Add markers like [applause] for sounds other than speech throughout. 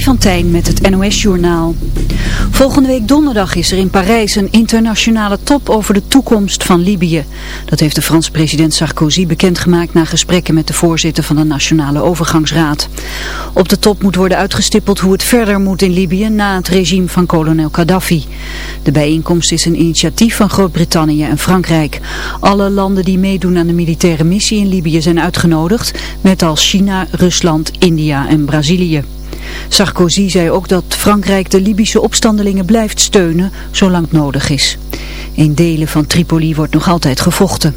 Freddy met het NOS-journaal. Volgende week donderdag is er in Parijs een internationale top over de toekomst van Libië. Dat heeft de Franse president Sarkozy bekendgemaakt na gesprekken met de voorzitter van de Nationale Overgangsraad. Op de top moet worden uitgestippeld hoe het verder moet in Libië na het regime van kolonel Gaddafi. De bijeenkomst is een initiatief van Groot-Brittannië en Frankrijk. Alle landen die meedoen aan de militaire missie in Libië zijn uitgenodigd, met als China, Rusland, India en Brazilië. Sarkozy zei ook dat Frankrijk de Libische opstandelingen blijft steunen zolang het nodig is. In delen van Tripoli wordt nog altijd gevochten.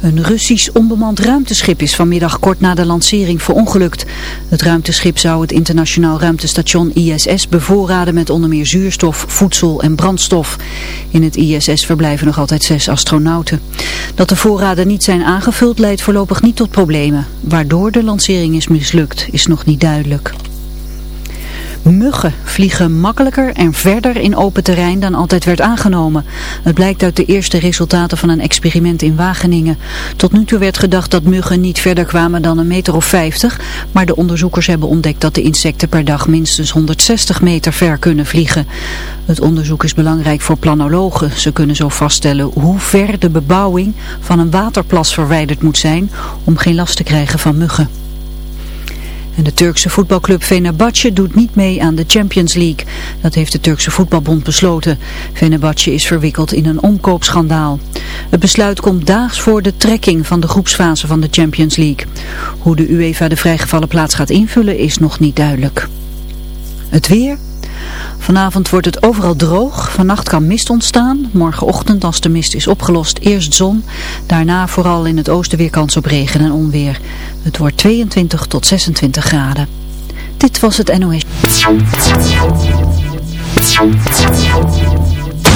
Een Russisch onbemand ruimteschip is vanmiddag kort na de lancering verongelukt. Het ruimteschip zou het internationaal ruimtestation ISS bevoorraden met onder meer zuurstof, voedsel en brandstof. In het ISS verblijven nog altijd zes astronauten. Dat de voorraden niet zijn aangevuld leidt voorlopig niet tot problemen. Waardoor de lancering is mislukt is nog niet duidelijk. Muggen vliegen makkelijker en verder in open terrein dan altijd werd aangenomen. Het blijkt uit de eerste resultaten van een experiment in Wageningen. Tot nu toe werd gedacht dat muggen niet verder kwamen dan een meter of 50, maar de onderzoekers hebben ontdekt dat de insecten per dag minstens 160 meter ver kunnen vliegen. Het onderzoek is belangrijk voor planologen. Ze kunnen zo vaststellen hoe ver de bebouwing van een waterplas verwijderd moet zijn om geen last te krijgen van muggen. En de Turkse voetbalclub Fenerbahce doet niet mee aan de Champions League. Dat heeft de Turkse voetbalbond besloten. Fenerbahce is verwikkeld in een omkoopschandaal. Het besluit komt daags voor de trekking van de groepsfase van de Champions League. Hoe de UEFA de vrijgevallen plaats gaat invullen is nog niet duidelijk. Het weer... Vanavond wordt het overal droog. Vannacht kan mist ontstaan. Morgenochtend als de mist is opgelost eerst zon. Daarna vooral in het oosten weer kans op regen en onweer. Het wordt 22 tot 26 graden. Dit was het NOS.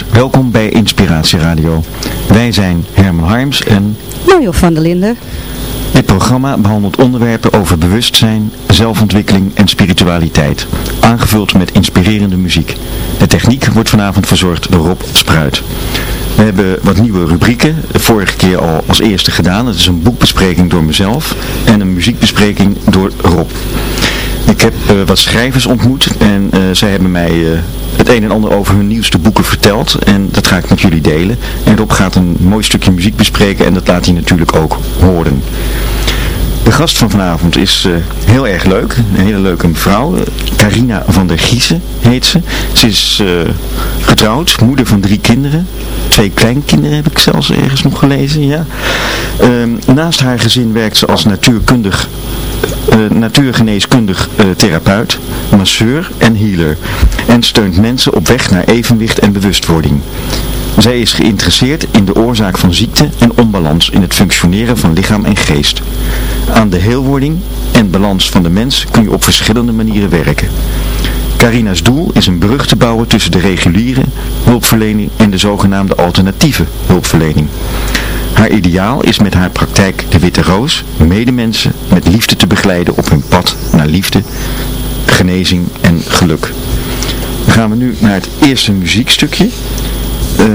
Luisteraars, welkom bij Inspiratie Radio. Wij zijn Herman Harms en Mario van der Linden. dit programma behandelt onderwerpen over bewustzijn, zelfontwikkeling en spiritualiteit. Aangevuld met inspirerende muziek. De techniek wordt vanavond verzorgd door Rob Spruit. We hebben wat nieuwe rubrieken, de vorige keer al als eerste gedaan. Het is een boekbespreking door mezelf en een muziekbespreking door Rob. Ik heb eh, wat schrijvers ontmoet en eh, zij hebben mij eh, het een en ander over hun nieuwste boeken verteld. En dat ga ik met jullie delen. En Rob gaat een mooi stukje muziek bespreken en dat laat hij natuurlijk ook horen. De gast van vanavond is heel erg leuk. Een hele leuke mevrouw. Carina van der Giezen heet ze. Ze is getrouwd, moeder van drie kinderen. Twee kleinkinderen heb ik zelfs ergens nog gelezen, ja. Ehm, naast haar gezin werkt ze als natuurkundig, natuurgeneeskundig eh, therapeut, masseur en healer. En steunt mensen op weg naar evenwicht en bewustwording. Zij is geïnteresseerd in de oorzaak van ziekte en onbalans in het functioneren van lichaam en geest. Aan de heelwording en balans van de mens kun je op verschillende manieren werken. Carina's doel is een brug te bouwen tussen de reguliere hulpverlening en de zogenaamde alternatieve hulpverlening. Haar ideaal is met haar praktijk De Witte Roos medemensen met liefde te begeleiden op hun pad naar liefde, genezing en geluk. Dan gaan we nu naar het eerste muziekstukje. Uh,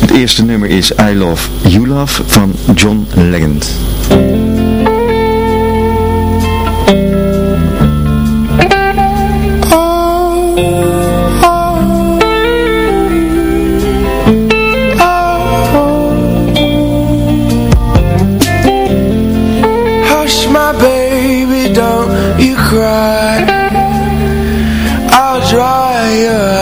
het eerste nummer is I Love You Love van John Legend. Cry. I'll dry your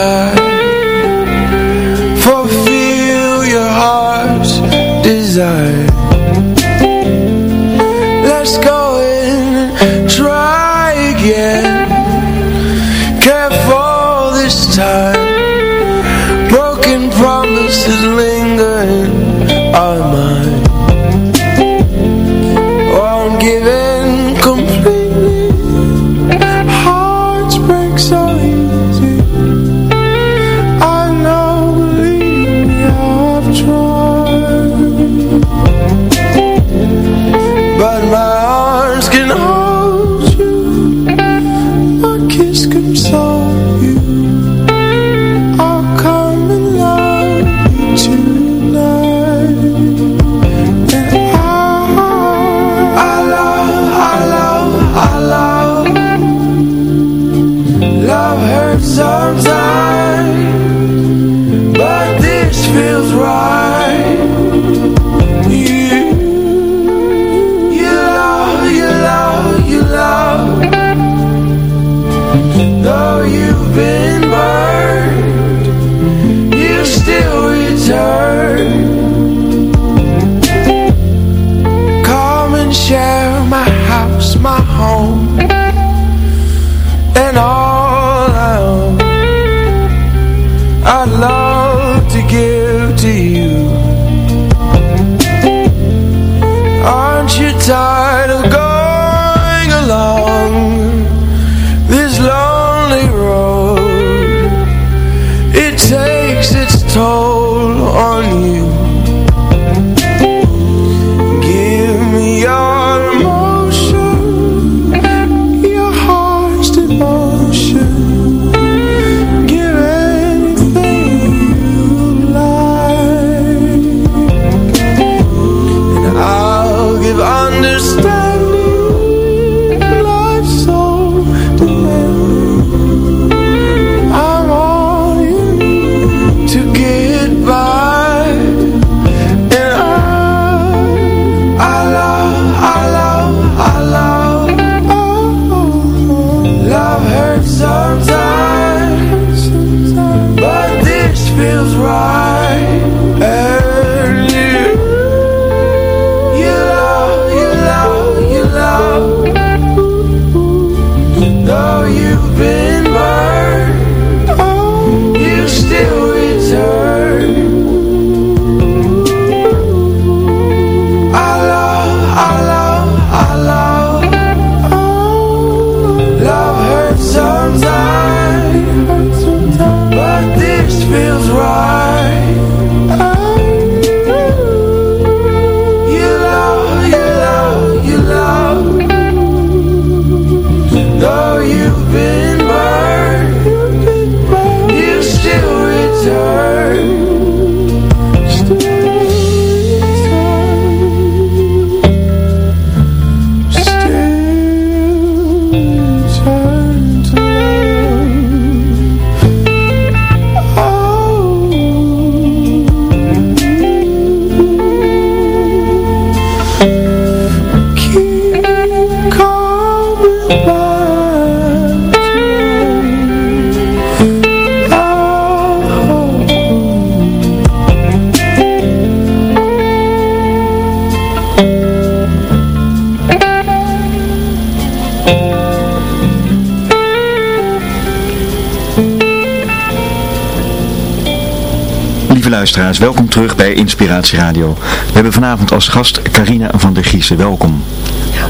luisteraars, welkom terug bij Inspiratie Radio. We hebben vanavond als gast Carina van der Giezen. Welkom.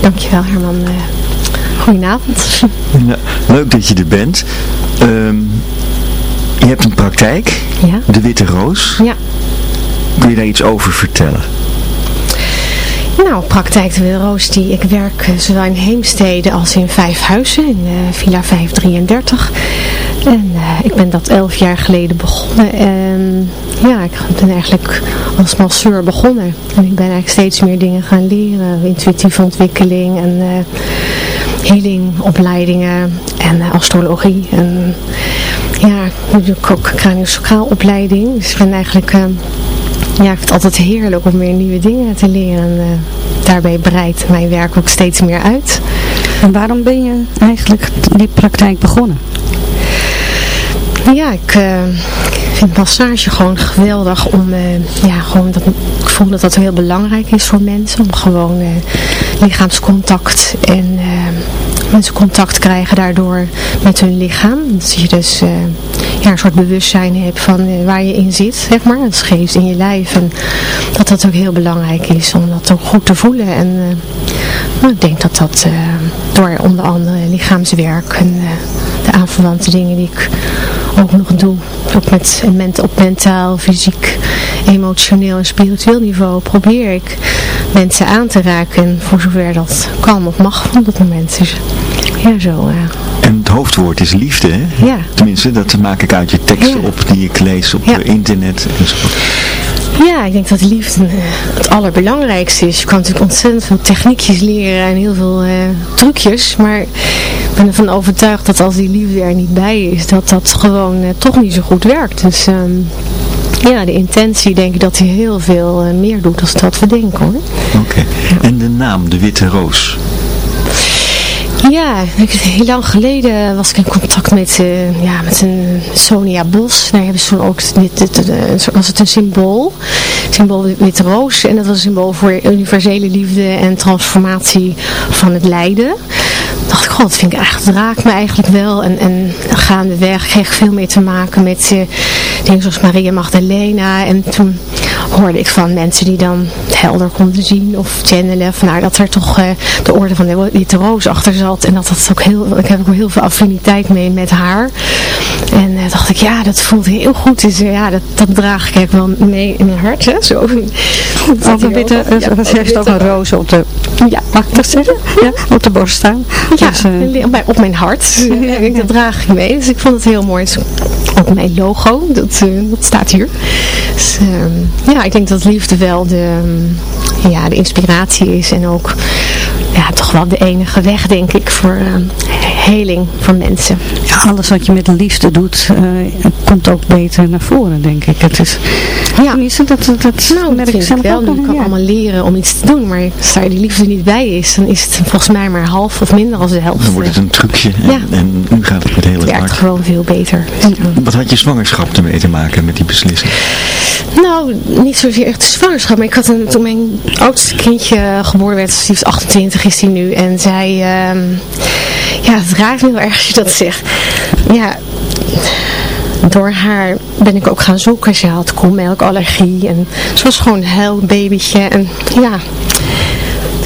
Dankjewel Herman. Eh, goedenavond. Ja, leuk dat je er bent. Ehm, je hebt een praktijk, Ja. de Witte Roos. Ja. Kun je daar iets over vertellen? Nou, praktijk de Wilde Roos, die, ik werk eh, zowel in Heemstede als in Vijfhuizen, in eh, Villa 533. En ik ben dat elf jaar geleden begonnen. En ja, ik ben eigenlijk als masseur begonnen. En ik ben eigenlijk steeds meer dingen gaan leren. Intuïtieve ontwikkeling en eh healingopleidingen en eh, astrologie. En ja, nu doe ik ook opleiding. Dus ik ben eigenlijk... eh, ja, ik vind het altijd heerlijk om weer nieuwe dingen te leren. En daarbij breidt mijn werk ook steeds meer uit. En waarom ben je eigenlijk die praktijk begonnen? Ja, ik eh, vind massage gewoon geweldig om, eh, ja, gewoon dat, ik voel dat dat heel belangrijk is voor mensen. Om gewoon eh, lichaamscontact en eh, mensen contact krijgen daardoor met hun lichaam. Dat je dus ja, een soort bewustzijn hebt van waar je in zit, zeg maar. Het geest in je lijf. En dat dat ook heel belangrijk is om dat ook goed te voelen. En nou, ik denk dat dat door onder andere lichaamswerk en de aanverwante dingen die ik ook nog doe. Ook met, ment- op mentaal, fysiek, emotioneel en spiritueel niveau probeer ik mensen aan te raken. En voor zover dat kan of mag op dat moment. Dus ja, zo. eh, En het hoofdwoord is liefde, hè? Ja. Tenminste, dat maak ik uit je teksten Ja. op die ik lees op Ja. eh, internet enzovoort. Ja, ik denk dat liefde eh, het allerbelangrijkste is. Je kan natuurlijk ontzettend veel techniekjes leren en heel veel eh, trucjes. Maar ik ben ervan overtuigd dat als die liefde er niet bij is, dat dat gewoon eh, toch niet zo goed werkt. Dus ehm, ja, de intentie denk ik dat hij heel veel meer doet dan dat we denken hoor. Oké. En de naam, de Witte Roos. Ja, heel lang geleden was ik in contact met, eh, ja, met een Sonia Bos. Daar hebben ze toen ook, dit, dit, was het een symbool, symbool witte roos. En dat was een symbool voor universele liefde en transformatie van het lijden. dacht ik, god, dat vind ik eigenlijk, raakt me eigenlijk wel. En, en gaandeweg kreeg ik veel meer te maken met eh, dingen zoals Maria Magdalena. En toen hoorde ik van mensen die dan helder konden zien of channelen. Van, nou, dat er toch eh, de orde van de Witte Roos achter zat. En dat dat ook heel, ik heb ook heel veel affiniteit mee met haar. En eh, dacht ik, ja, dat voelt heel goed. Dus eh, ja, dat, dat draag ik wel mee in mijn hart. Hè? Zo. Ook een witte, ze heeft ook een roos op de, Ja, mag ik dat zeggen? Ja, op de borst staan. Ja, Dus, op mijn- op mijn hart. [laughs] Ik- dat draag ik mee. Dus ik vond het heel mooi. Ook mijn logo. Dat, eh, dat staat hier. Dus, ehm, ja, ik denk dat liefde wel de, ehm, ja, de inspiratie is. En ook ja, toch wel de enige weg, denk ik, voor ehm, heling voor mensen. ja, alles wat je met liefde doet, eh, komt ook beter naar voren, denk ik. Het is, Ja. tenminste, dat, dat, dat Nou, merk ik zelf wel. ook Nu kan ja. allemaal leren om iets te doen. Maar als daar die liefde niet bij is, dan is het volgens mij maar half of minder dan de helft. Dan wordt het een trucje en, Ja. en nu gaat het met heel Het werkt hart. gewoon veel beter. Wat had je zwangerschap ermee te maken met die beslissing? Nou, niet zozeer echt de zwangerschap. Maar ik had een, toen mijn oudste kindje geboren werd, die is 28 is hij nu. En zij, ehm, ja, het raakt me heel erg als je dat zegt. Ja, door haar ben ik ook gaan zoeken. Ze had koelmelkallergie en ze was gewoon een huilbabytje. En ja,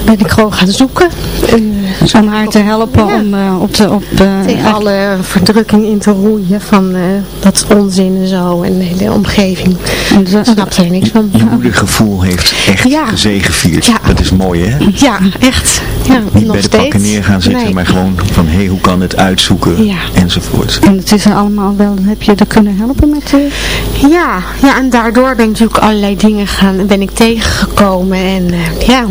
ben ik gewoon gaan zoeken. En, eh, Om haar te helpen Ja. om eh, op de... Op, de tegen alle verdrukking in te roeien van eh, dat onzin en zo en de hele omgeving. en de- Ik snapte er niks van. Je moedergevoel heeft echt Ja. gezegevierd. Ja. Dat is mooi hè? Ja, echt. Ja, Niet nog bij de steeds. pakken neer gaan zitten, Nee. maar gewoon van hé, hoe kan het uitzoeken Ja. enzovoort. En het is er allemaal wel, heb je er kunnen helpen met... eh, Ja, ja, en daardoor ben ik natuurlijk allerlei dingen gaan, ben ik tegengekomen en eh, ja,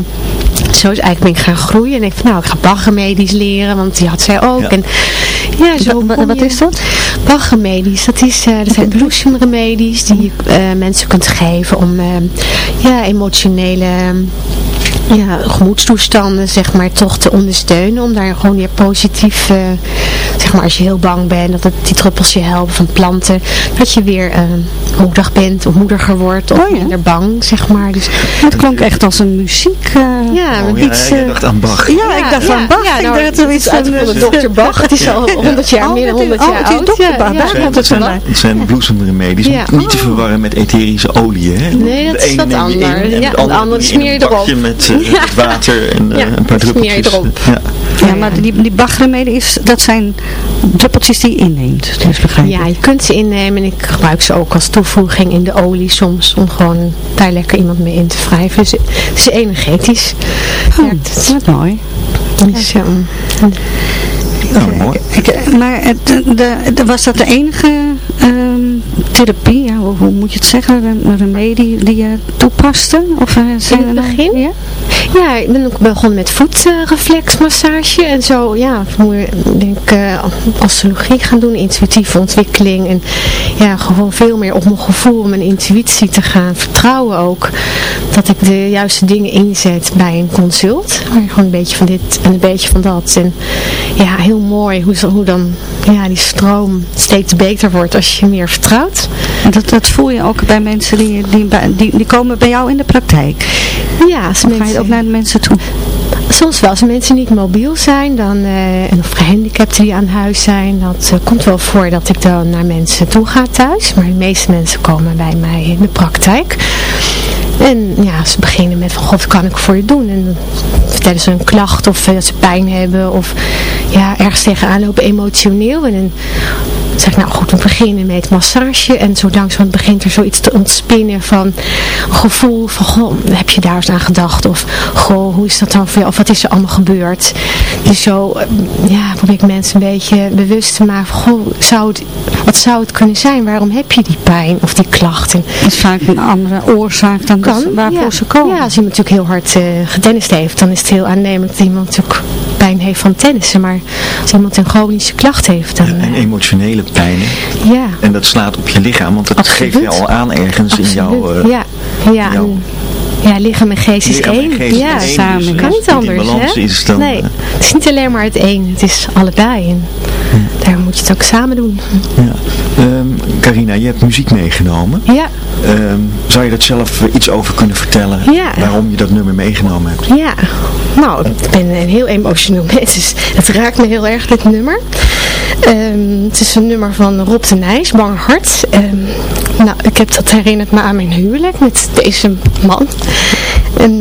zo is eigenlijk ben ik gaan groeien en ik van nou, ik ga Bach-remedies leren, want die had zij ook. Ja. En ja, zo wat is dat? Bach-remedies, dat, is, eh, dat zijn bloesemremedies die je eh, mensen kunt geven om eh, ja, emotionele ja, gemoedstoestanden zeg maar toch te ondersteunen. Om daar gewoon weer positief, eh, zeg maar als je heel bang bent, dat het, die druppels je helpen van planten. Dat je weer eh, moedig bent of moediger wordt of Oh ja. minder bang zeg maar. Dus, Het klonk echt als een muziek... eh, ja, Oh, ja, iets... eh, dacht aan Bach. Ja, ik dacht van Bach. Ja, ik nou, dacht uitgevonden eh, door Dr. Bach. Het is al 100 jaar, Oh, meer dan het is- 100 oh, jaar het is oud. Ja, Bach, ja. daar zijn, komt het, vandaan. zijn, het zijn bloesemremedies. Ja. Niet te verwarren met etherische olie. Hè? Nee, dat De is ene wat neem je in ander. en Ja, het de andere smeer je erop. met, Ja. water en eh, Ja, een paar dat druppeltjes. erop. Ja. Ja, maar die, die is, dat zijn druppeltjes die je inneemt. Dus begrijp Ja, je kunt ze innemen en ik gebruik ze ook als toevoeging in de olie soms. Om gewoon daar lekker iemand mee in te wrijven. Dus het is energetisch. Oh, het. wat mooi. Dus, ja, Nou, mooi. Ik, maar het, de, de- was dat de enige ehm, therapie, ja, hoe, hoe moet je het zeggen, een remedie die je toepaste? Of, eh, zijn In het er begin? Ja? Ja, ik ben ook begonnen met voetreflexmassage en zo, ja, ik denk eh astrologie gaan doen, intuïtieve ontwikkeling en ja, gewoon veel meer op mijn gevoel, mijn intuïtie te gaan vertrouwen ook, dat ik de juiste dingen inzet bij een consult, waar je gewoon een beetje van dit en een beetje van dat. En ja, heel mooi hoe, hoe dan ja, die stroom steeds beter wordt als je meer vertrouwt. En Dat, dat voel je ook bij mensen die, die, bij- die, die komen bij jou in de praktijk. Ja, als Of ga je mensen- ook naar de mensen toe? Soms wel, als mensen niet mobiel zijn dan, eh, en of gehandicapten die aan huis zijn, dat eh, komt wel voor dat ik dan naar mensen toe ga thuis. Maar de meeste mensen komen bij mij in de praktijk. En ja, ze beginnen met van, god, wat kan ik voor je doen? En dan vertellen ze een klacht of eh, dat ze pijn hebben of ja, ergens tegenaan lopen emotioneel. En zeg ik, nou goed, we beginnen met massage. En zo langzamerhand begint er zoiets te ontspinnen van een gevoel van, goh, heb je daar eens aan gedacht? Of, goh, hoe is dat dan voor jou? Of wat is er allemaal gebeurd? Dus zo, eh, ja, probeer ik mensen een beetje bewust te maken van, goh, zou het, wat zou het kunnen zijn? Waarom heb je die pijn of die klachten? Dat is vaak een andere oorzaak dan dat, Kan, waarvoor ja. ze komen. Ja, als iemand natuurlijk heel hard uh, getennist heeft, dan is het heel aannemelijk dat iemand natuurlijk pijn heeft van tennissen. Maar als iemand een chronische klacht heeft, dan... Ja, en eh, pijnen. ja. En dat slaat op je lichaam, want dat Absoluut. geeft je al aan ergens in jouw... Eh, ja, ja, jouw- ja, lichaam en geest is lichaam één. geest ja, één, samen. dus, eh, kan als niet het anders. in balans hè? is, dan... nee, eh, het is niet alleen maar het een, het is allebei. Daar moet je het ook samen doen. ja. Ehm, Carina, je hebt muziek meegenomen. Ja, Ehm, zou je dat zelf eh, iets over kunnen vertellen? Ja. Waarom je dat nummer meegenomen hebt? ja. Nou, ik ben een heel emotioneel mens, dus het raakt me heel erg, dit nummer. Ehm, het is een nummer van Rob de Nijs, Bang Hart. Nou, ik heb dat herinnerd me aan mijn huwelijk met deze man. En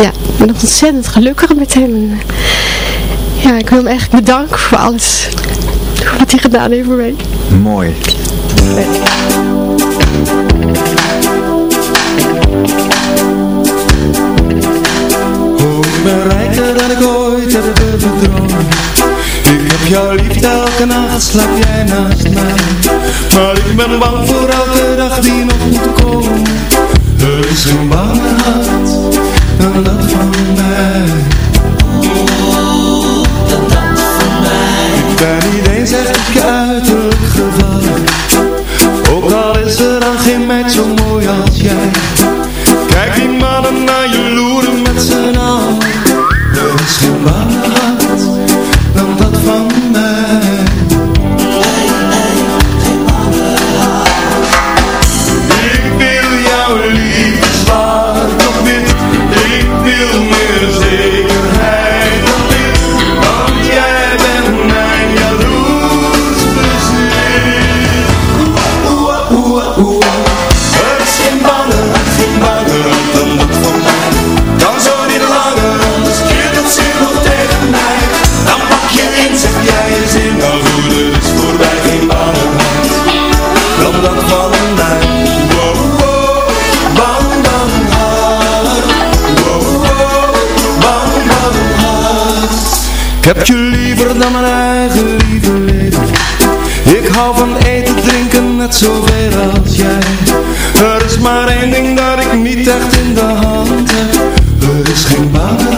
ja, ik ben nog ontzettend gelukkig met hem. Ja, ik wil hem echt bedanken voor alles. Wat hij gedaan heeft voor mij. Mooi. Oh, ik ben rijker dan ik ooit heb dromen? Ik heb jouw liefde elke nacht, slaap jij naast mij. Maar ik ben bang voor elke dag die nog moet komen. Er is geen banger hart dan dat van mij heb je liever dan mijn eigen lieve leven. Ik hou van eten, drinken, net zoveel als jij. Er is maar één ding dat ik niet echt in de hand heb. Er is geen banger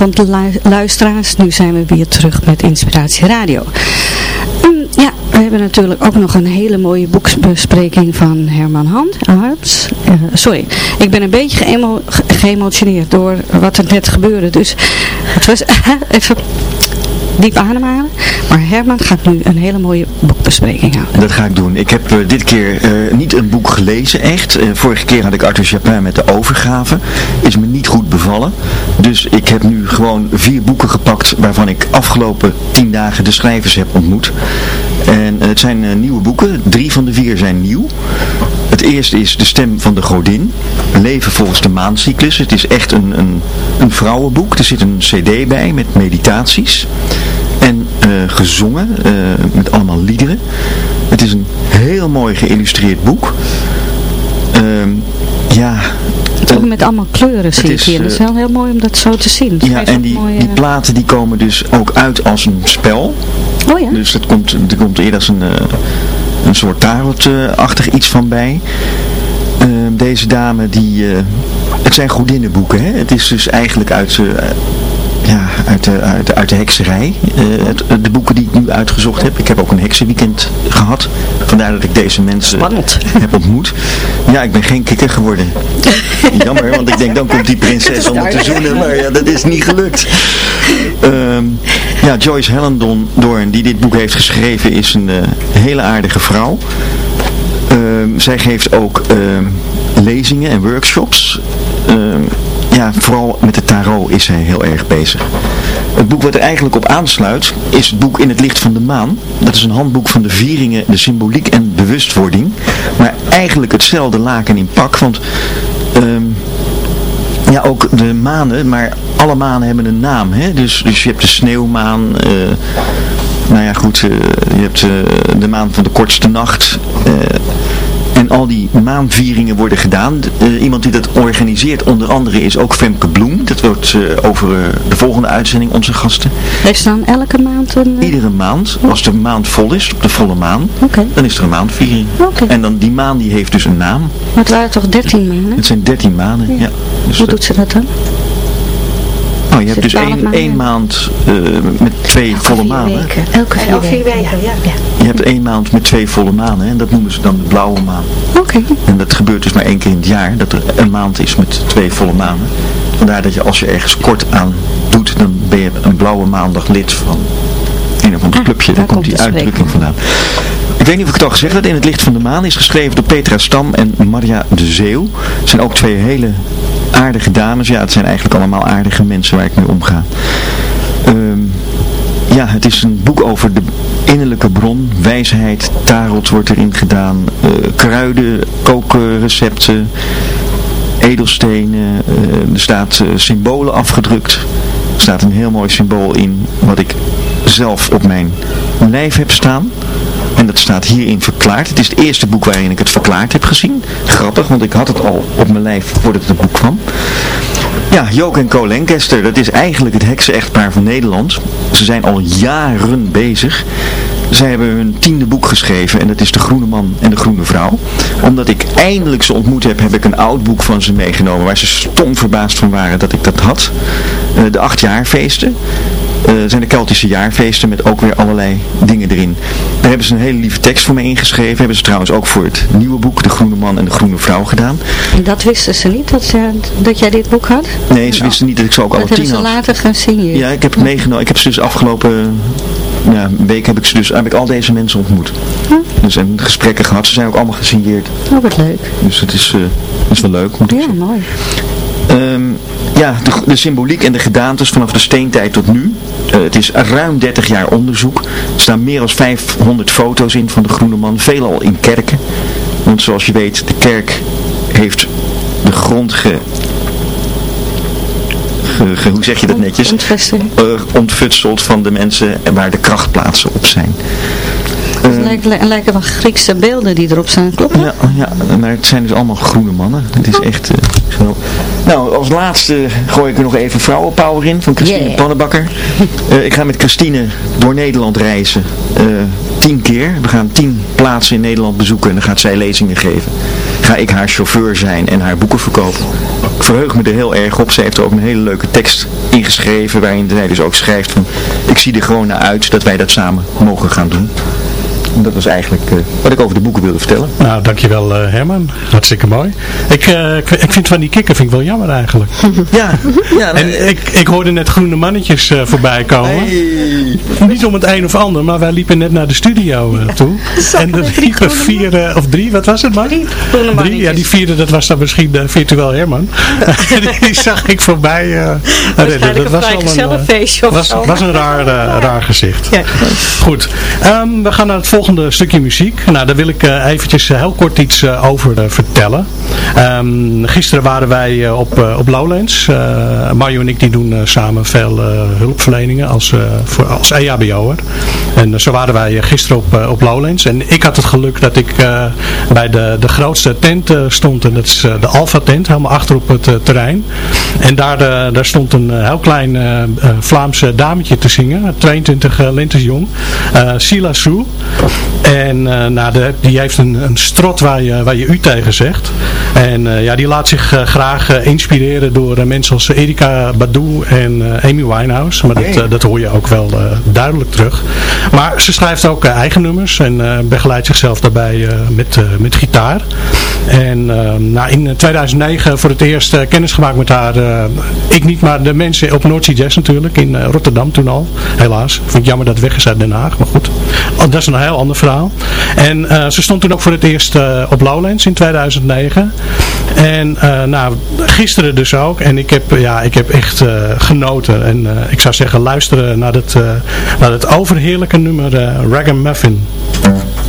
Goedenavond lu- luisteraars, nu zijn we weer terug met Inspiratie Radio. Mm, ja, we hebben natuurlijk ook nog een hele mooie boekbespreking van Herman Hand, Harms. Eh, sorry, ik ben een beetje geëmo- ge- geëmotioneerd door wat er net gebeurde. Dus het was [laughs] even diep ademhalen. Maar Herman gaat nu een hele mooie boekbespreking houden. Dat ga ik doen. Ik heb eh, dit keer eh, niet een boek gelezen, echt. Vorige keer had ik Arthur Chapin met de overgave. Is me niet goed bevallen. Dus ik heb nu gewoon vier boeken gepakt waarvan ik afgelopen tien dagen de schrijvers heb ontmoet. En eh, het zijn eh, nieuwe boeken. Drie van de vier zijn nieuw. Het eerste is De Stem van de Godin. Leven volgens de maancyclus. Het is echt een, een, een vrouwenboek. Er zit een cd bij met meditaties. En eh, gezongen, met allemaal liederen. Het is een heel mooi geïllustreerd boek. Ehm, ja, Het ook met allemaal kleuren zie ik hier. Dat is eh, wel heel mooi om dat zo te zien. Ja en die, die eh, platen die komen dus ook uit als een spel. Oh ja? Dus dat komt, er komt eerder als een, eh, een soort tarotachtig iets van bij. Ehm, deze dame die... eh, het zijn godinnenboeken, hè? Het is dus eigenlijk uit... ja, uit de, uit, de, uit de hekserij. Eh, het, de boeken die ik nu uitgezocht heb. Ik heb ook een heksenweekend gehad. Vandaar dat ik deze mensen Spannend. [laughs] heb ontmoet. Ja, ik ben geen kikker geworden. [laughs] Jammer, want ik denk dan komt die prinses om te zoenen. Maar ja, dat is niet gelukt. Ehm, ja, Joyce Hellendon Doorn, die dit boek heeft geschreven, is een eh, hele aardige vrouw. Ehm, zij geeft ook ehm, lezingen en workshops. Ja, vooral met de tarot is zij heel erg bezig. Het boek wat er eigenlijk op aansluit is het boek In het licht van de maan. Dat is een handboek van de vieringen, de symboliek en bewustwording. Maar eigenlijk hetzelfde laken in pak, want... ehm, ja, ook de manen, maar alle manen hebben een naam. Hè? Dus, dus je hebt de sneeuwmaan, eh, nou ja goed, eh, je hebt eh, de maan van de kortste nacht. En al die maanvieringen worden gedaan. Eh, iemand die dat organiseert onder andere is ook Femke Bloem. Dat wordt eh, over eh, de volgende uitzending onze gasten. Heeft dan elke maand een... Iedere maand, als de maand vol is, op de volle maan, Oké. dan is er een maandviering. Oké. En dan die maan die heeft dus een naam. Maar het waren toch 13 maanden? Het zijn 13 maanden. Ja. Dus Hoe doet ze dat dan? Oh, je hebt dus 12 één, één maand eh, met twee volle maanden. Elke vier, Oh, vier weken. weken, ja. ja. Je hebt één maand met twee volle maanden en dat noemen ze dan de blauwe maan. Oké. En dat gebeurt dus maar één keer in het jaar, dat er een maand is met twee volle maanden. Vandaar dat je als je ergens kort aan doet, dan ben je een blauwe maandag lid van een of ander Ah, clubje. Daar daar komt die uitdrukking vandaan. Ik weet niet of ik het al gezegd heb, In het licht van de maan is geschreven door Petra Stam en Maria de Zeeuw. Het zijn ook twee hele aardige dames. Ja, het zijn eigenlijk allemaal aardige mensen waar ik mee omga. Ehm, ja, het is een boek over de innerlijke bron, wijsheid, tarot wordt erin gedaan, eh, kruiden, kookrecepten, edelstenen, eh, er staat eh, symbolen afgedrukt. Er staat een heel mooi symbool in wat ik zelf op mijn lijf heb staan. En dat staat hierin verklaard. Het is het eerste boek waarin ik het verklaard heb gezien. Grappig, want ik had het al op mijn lijf voordat het boek kwam. Ja, Jook en Co Lancaster, dat is eigenlijk het heksen-echtpaar van Nederland. Ze zijn al jaren bezig. Zij hebben hun tiende boek geschreven en dat is De Groene Man en de Groene Vrouw. Omdat ik eindelijk ze ontmoet heb, heb ik een oud boek van ze meegenomen waar ze stom verbaasd van waren dat ik dat had. Eh, de acht Eh, zijn de Keltische jaarfeesten met ook weer allerlei dingen erin. Daar hebben ze een hele lieve tekst voor me ingeschreven. Hebben ze trouwens ook voor het nieuwe boek De Groene Man en de Groene Vrouw gedaan. En dat wisten ze niet, dat, ze, dat jij dit boek had? Nee, ze wisten niet dat ik ze ook alle Dat hebben tien ze had. later gesigneerd. Ja, ik heb het meegenomen. Ik heb ze dus afgelopen ja, week heb ik ze dus heb ik al deze mensen ontmoet. Dus en gesprekken gehad. Ze zijn ook allemaal gesigneerd. Oh, wat leuk. Dus het is, eh, is wel leuk, moet ik Ja, zeggen. mooi. Ehm, ja, de, de symboliek en de gedaantes vanaf de steentijd tot nu. Eh, het is ruim 30 jaar onderzoek. Er staan meer dan 500 foto's in van de Groene Man. Veelal in kerken. Want zoals je weet, de kerk heeft de grond ge... ge- ge- hoe zeg je dat netjes? Ontvesting. Eh, ontfutseld van de mensen waar de krachtplaatsen op zijn. Het lijken, li- lijken wel Griekse beelden die erop staan, klopt dat? Ja, ja, maar het zijn dus allemaal groene mannen. Het is echt uh, geweldig. Nou, als laatste gooi ik er nog even vrouwenpower in van Christine Yeah. Pannenbakker. [laughs] Eh, ik ga met Christine door Nederland reizen. eh, tien keer. We gaan tien plaatsen in Nederland bezoeken en dan gaat zij lezingen geven. Ga ik haar chauffeur zijn en haar boeken verkopen. Ik verheug me er heel erg op. Ze heeft er ook een hele leuke tekst ingeschreven waarin zij dus ook schrijft van ik zie er gewoon naar uit dat wij dat samen mogen gaan doen. En dat was eigenlijk eh, wat ik over de boeken wilde vertellen. Nou, dankjewel uh, Herman. Hartstikke mooi. Ik, uh, ik, vind van die kikker vind ik wel jammer eigenlijk. [laughs] Ja. ja en ik, ik hoorde net groene mannetjes voorbij komen. Hey. Niet om het een of ander, maar wij liepen net naar de studio toe. [laughs] en er liepen vier, of drie, wat was het maar? Drie groene mannetjes. Drie, ja, die vierde, dat was dan misschien virtueel Herman. [laughs] die zag ik voorbij. dat was een feestje of was, was een raar, raar gezicht. Ja. Goed. Um, we gaan naar het volgende volgende stukje muziek. Nou, daar wil ik uh, eventjes heel kort iets uh, over uh, vertellen. Um, gisteren waren wij op, op Lowlands. Mario en ik die doen samen veel hulpverleningen als, voor, als EHBO'er. En zo waren wij gisteren op, op Lowlands. En ik had het geluk dat ik bij de, de grootste tent stond. En dat is de Alpha tent, helemaal achter op het terrein. En daar, daar stond een heel klein Vlaamse dametje te zingen. 22 lentes jong. Sila Sue. En uh, nou, de, die heeft een, een strot waar je, waar je u tegen zegt. En uh, ja, die laat zich uh, graag inspireren door mensen als Erika Badu en Amy Winehouse. Maar dat, dat hoor je ook wel duidelijk terug. Maar ze schrijft ook eigen nummers en begeleidt zichzelf daarbij met, met gitaar. En nou, in 2009 voor het eerst kennis gemaakt met haar. ik niet, maar de mensen op Noordzee Jazz natuurlijk. In Rotterdam toen al. Helaas. Ik vind het jammer dat het weg is uit Den Haag. Maar goed. Oh, dat is een heel ander verhaal. En uh, ze stond toen ook voor het eerst uh, op Lowlands in 2009. En uh, nou, gisteren dus ook. En ik heb, ja, ik heb echt genoten. En ik zou zeggen, luisteren naar het, naar het overheerlijke nummer Ragamuffin. Yeah.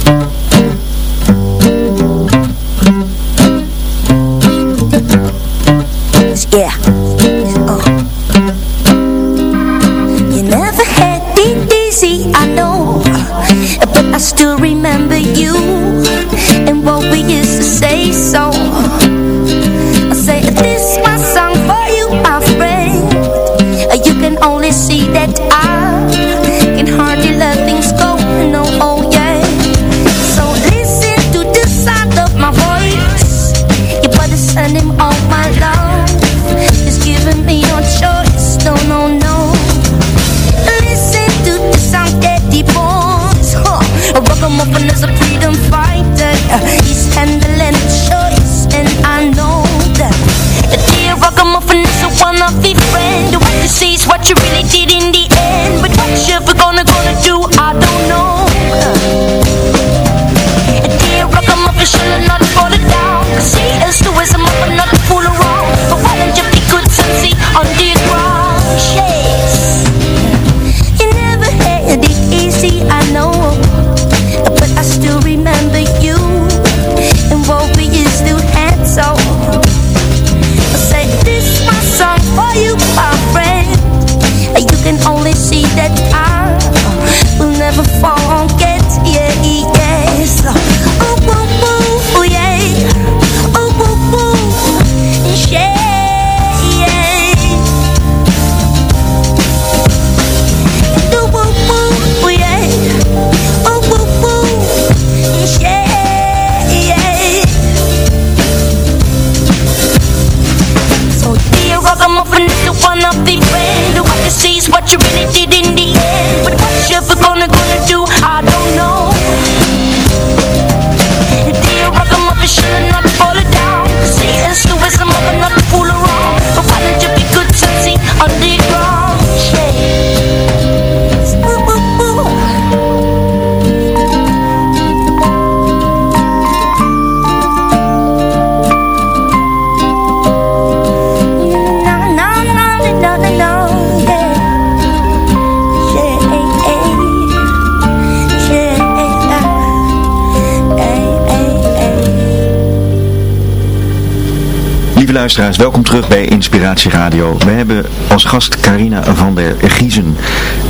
Terug bij Inspiratie Radio. We hebben als gast Carina van der Giezen.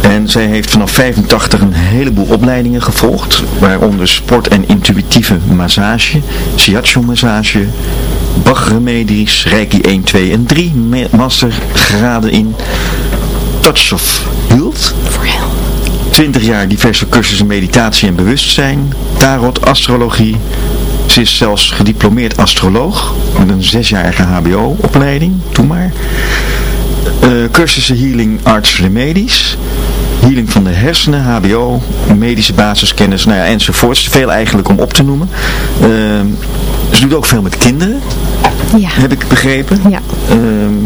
En zij heeft vanaf 85 een heleboel opleidingen gevolgd. Waaronder sport- en intuïtieve massage, shiatsu massage, Bach-remedies, Reiki 1, 2 en 3, ma- mastergraden in Touch of Health. 20 jaar diverse cursussen meditatie en bewustzijn, tarot, astrologie. Ze is zelfs gediplomeerd astroloog met een zesjarige hbo-opleiding, toen maar. Eh, cursussen healing arts remedies, healing van de hersenen, hbo, medische basiskennis, nou ja, enzovoorts. Veel eigenlijk om op te noemen. Eh, ze doet ook veel met kinderen, Ja. heb ik begrepen. Ja. Ehm,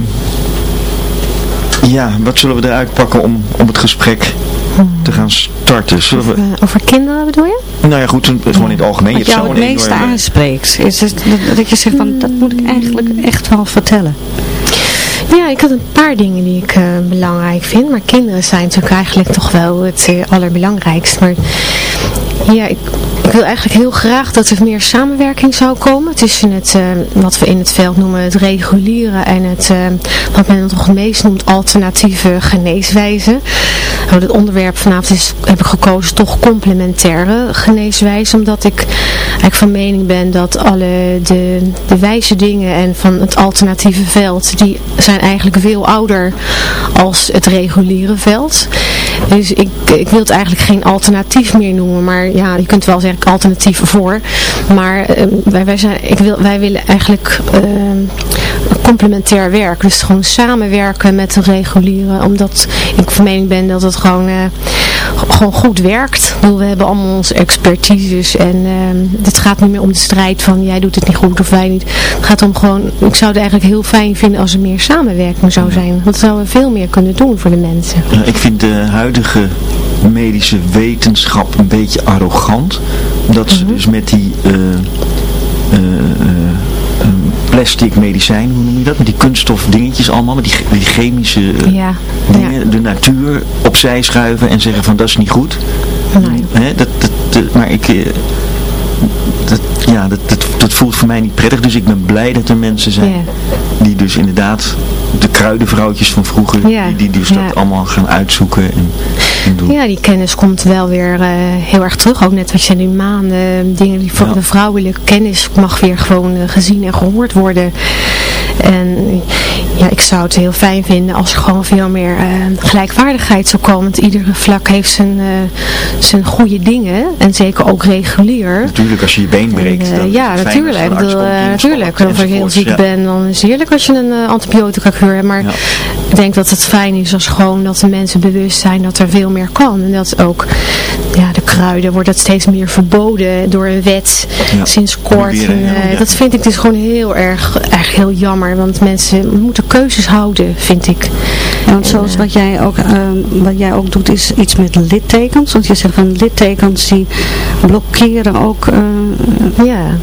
ja, wat zullen we eruit pakken om, om het gesprek te gaan starten? Zullen we, Eh, over kinderen bedoel je? nou ja, goed, gewoon in het algemeen. Wat je jou het meeste enorme- aanspreekt. Is het, dat, dat je zegt van, dat moet ik eigenlijk echt wel vertellen. Ja, ik had een paar dingen die ik eh, belangrijk vind. Maar kinderen zijn natuurlijk eigenlijk toch wel het eh, allerbelangrijkst. Maar ja, ik, wil eigenlijk heel graag dat er meer samenwerking zou komen tussen het, eh, wat we in het veld noemen het reguliere en het, eh, wat men toch het meest noemt alternatieve geneeswijzen. Nou, het onderwerp vanavond is, heb ik gekozen toch complementaire geneeswijzen, omdat ik eigenlijk van mening ben dat alle de, de wijze dingen en van het alternatieve veld, die zijn eigenlijk veel ouder als het reguliere veld. Dus ik, ik wil het eigenlijk geen alternatief meer noemen, maar ja, je kunt wel zeggen alternatieven voor. Maar eh, wij, wij, zijn, ik wil, wij willen eigenlijk eh, complementair werken. Dus gewoon samenwerken met de reguliere, omdat ik van mening ben dat het gewoon, eh, gewoon goed werkt. We hebben allemaal onze expertises en eh, het gaat niet meer om de strijd van jij doet het niet goed of wij niet. Het gaat om gewoon, ik zou het eigenlijk heel fijn vinden als er meer samenwerking zou zijn. Want dan zouden we veel meer kunnen doen voor de mensen. Ja, ik vind de huidige medische wetenschap een beetje arrogant. Dat Mhm. ze dus met die eh, eh, plastic medicijn, hoe noem je dat? Met die kunststof dingetjes allemaal, met die, die chemische eh, Ja, dingen, de natuur opzij schuiven en zeggen van dat is niet goed. Nee. Dat, dat, dat- maar ik... eh, dat, ja, dat, dat, dat voelt voor mij niet prettig. Dus ik ben blij dat er mensen zijn die dus inderdaad de kruidenvrouwtjes van vroeger, Ja, die, die dus ja. dat allemaal gaan uitzoeken en, en doen. Ja, die kennis komt wel weer eh, heel erg terug. Ook net wat je die maanden, dingen die voor Ja. de vrouwelijke kennis mag weer gewoon eh, gezien en gehoord worden. En ja, ik zou het heel fijn vinden als er gewoon veel meer eh, gelijkwaardigheid zou komen. Want iedere vlak heeft zijn, eh, zijn goede dingen. En zeker ook regulier. Natuurlijk, als je je been breekt. En, eh, ja, natuurlijk. als bedoel, eh, natuurlijk. Als ik heel ziek ja. ben, dan is het heerlijk als je een eh, antibiotica kuur Maar Ja. ik denk dat het fijn is als gewoon dat de mensen bewust zijn dat er veel meer kan. En dat ook ja, de kruiden wordt dat steeds meer verboden door een wet Ja. sinds kort. En, eh, ja. Dat vind ik dus gewoon heel erg, erg heel jammer. Want mensen moeten keuzes houden, vind ik. Ja, want zoals wat jij, ook, ehm, wat jij ook doet is iets met littekens. Want je zegt van littekens die blokkeren ook. eh, Ja,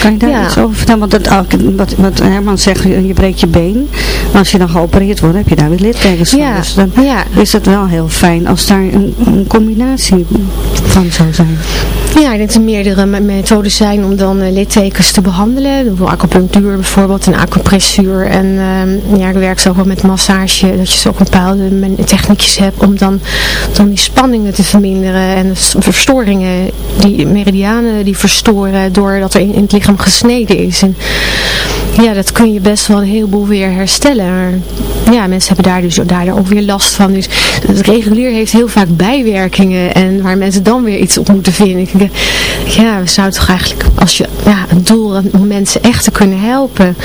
kan je daar Ja. iets over vertellen? Want dat, ook- wat, wat Herman zegt, je breekt je been. Maar als je dan geopereerd wordt, heb je daar weer littekens van. Ja, Dus dan ja. is het wel heel fijn als daar een, een combinatie van zou zijn. Ja, ik denk dat er meerdere me- methoden zijn om dan eh, littekens te behandelen. Acupunctuur bijvoorbeeld en acupressuur. En ehm, ja, ik werk zo wel met massage. Dat je zo ook bepaalde techniekjes hebt om dan, dan die spanningen te verminderen. En verstoringen, die meridianen die verstoren doordat er in, in het lichaam gesneden is. En ja, dat kun je best wel een heleboel weer herstellen. Maar ja, mensen hebben daar dus daardoor ook weer last van. Dus het regulier heeft heel vaak bijwerkingen en waar mensen dan weer iets op moeten vinden. Ik denk, ja, we zouden toch eigenlijk, als je ja, een doel om mensen echt te kunnen helpen,